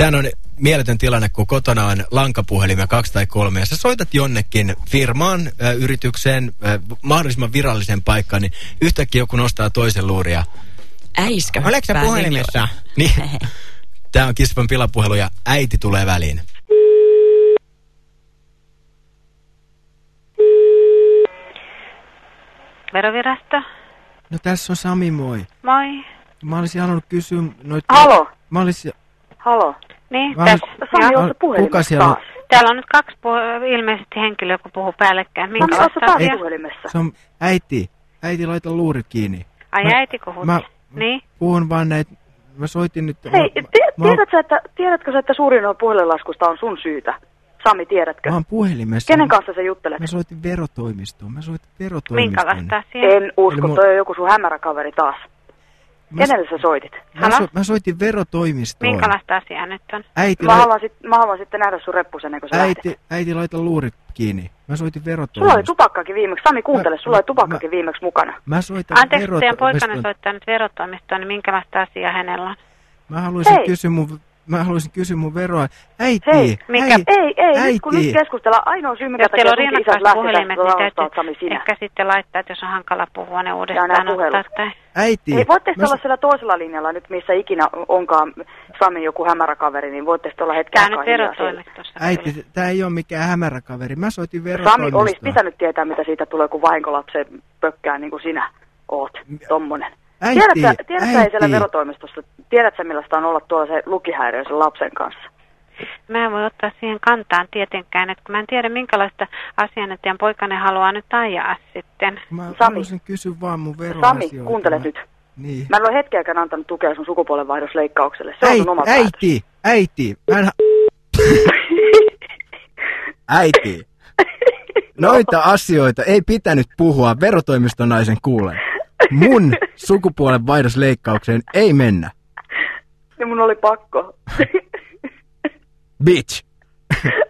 Sehän on mieletön tilanne, kun kotona on lankapuhelimia kaksi tai kolme, ja sä soitat jonnekin firmaan, ä, yritykseen, ä, mahdollisimman viralliseen paikkaan, niin yhtäkkiä joku nostaa toisen luuria. Äiskä Oletko sä puhelimessa? Niin. Niin. Tämä on Kispan pilapuhelu ja äiti tulee väliin. Verovirasto. No tässä on Sami, moi. Moi. Mä olisin halunnut kysyä noita... Halo, Mä olisin... halo. Niin, Mä tässä. Sami, puhelimessa Kuka siellä on? Täällä on nyt kaksi puh- ilmeisesti henkilöä, jotka puhuu päällekkäin. Sami, ootko taas puhelimessa? Se on äiti. Äiti, laita luurit kiinni. Ai Mä- äiti kuhut. Mä Niin? puhun vaan näitä... Mä soitin nyt... Hei, mä, tiedät, mä, tiedätkö, että, tiedätkö sä, että suurin osa puhelinlaskusta on sun syytä? Sami, tiedätkö? mä oon puhelimessa. Kenen kanssa sä juttelet? Mä soitin verotoimistoon. Mä soitin verotoimistoon. Minkälaista asiaa? En usko, Eli mun- toi on joku sun hämäräkaveri taas. Mä, Kenelle sä soitit? mä, so, mä soitin verotoimistoon. Minkälaista asiaa nyt on? Äiti, Mä haluan, sit, mä haluan sitten nähdä sun reppusen ennen kuin sä äiti, äiti, laita luurit kiinni. Mä soitin Sulla oli verotoimistoon. tupakkakin viimeksi. Sami, kuuntele, Mä- sulla oli mä- tupakkakin viimeksi mukana. Mä soitan Anteeksi, teidän poikana verotoimistoon. soittaa nyt verotoimistoon, niin minkälaista asiaa hänellä on? Mä haluaisin Hei. kysyä mun... Mä haluaisin kysyä mun veroa. Äiti, Hei, mikä- äiti, Ei, ei, nyt kun äiti. nyt keskustellaan, ainoa syy, minkä on takia sunkin isät puhelimet, tästä niin Sami, täytyy ehkä sitten laittaa, että jos on hankala puhua ne Ja uudestaan ottaa. Tai... äiti. Ei, voitteko Mä olla siellä toisella linjalla nyt, missä ikinä onkaan Sami joku hämäräkaveri, niin voitteko olla hetken Tämä on aikaa verotoimistossa. Äiti, tää ei ole mikään hämäräkaveri. Mä soitin Sami verotoimistoon. olisi pitänyt tietää, mitä siitä tulee, kun vahinkolapsen pökkää niin kuin sinä oot, tommonen. Äiti, Tiedätkö, tiedätkö ei siellä äiti. verotoimistossa, tiedätkö millaista on olla tuolla se lukihäiriöisen lapsen kanssa? Mä en voi ottaa siihen kantaan tietenkään, että kun mä en tiedä minkälaista teidän poikanne haluaa nyt ajaa sitten. Mä Sami. haluaisin kysyä vaan mun veroasioita. Sami, kuuntele Mä- nyt. Niin. Mä en ole hetkeäkään antanut tukea sun sukupuolenvaihdosleikkaukselle. Se on Äi, sun oma päätös. äiti, äiti, mä en... äiti, noita asioita ei pitänyt puhua verotoimiston naisen kuulen. Mun sukupuolen vaihdosleikkaukseen ei mennä niin mun oli pakko. Bitch.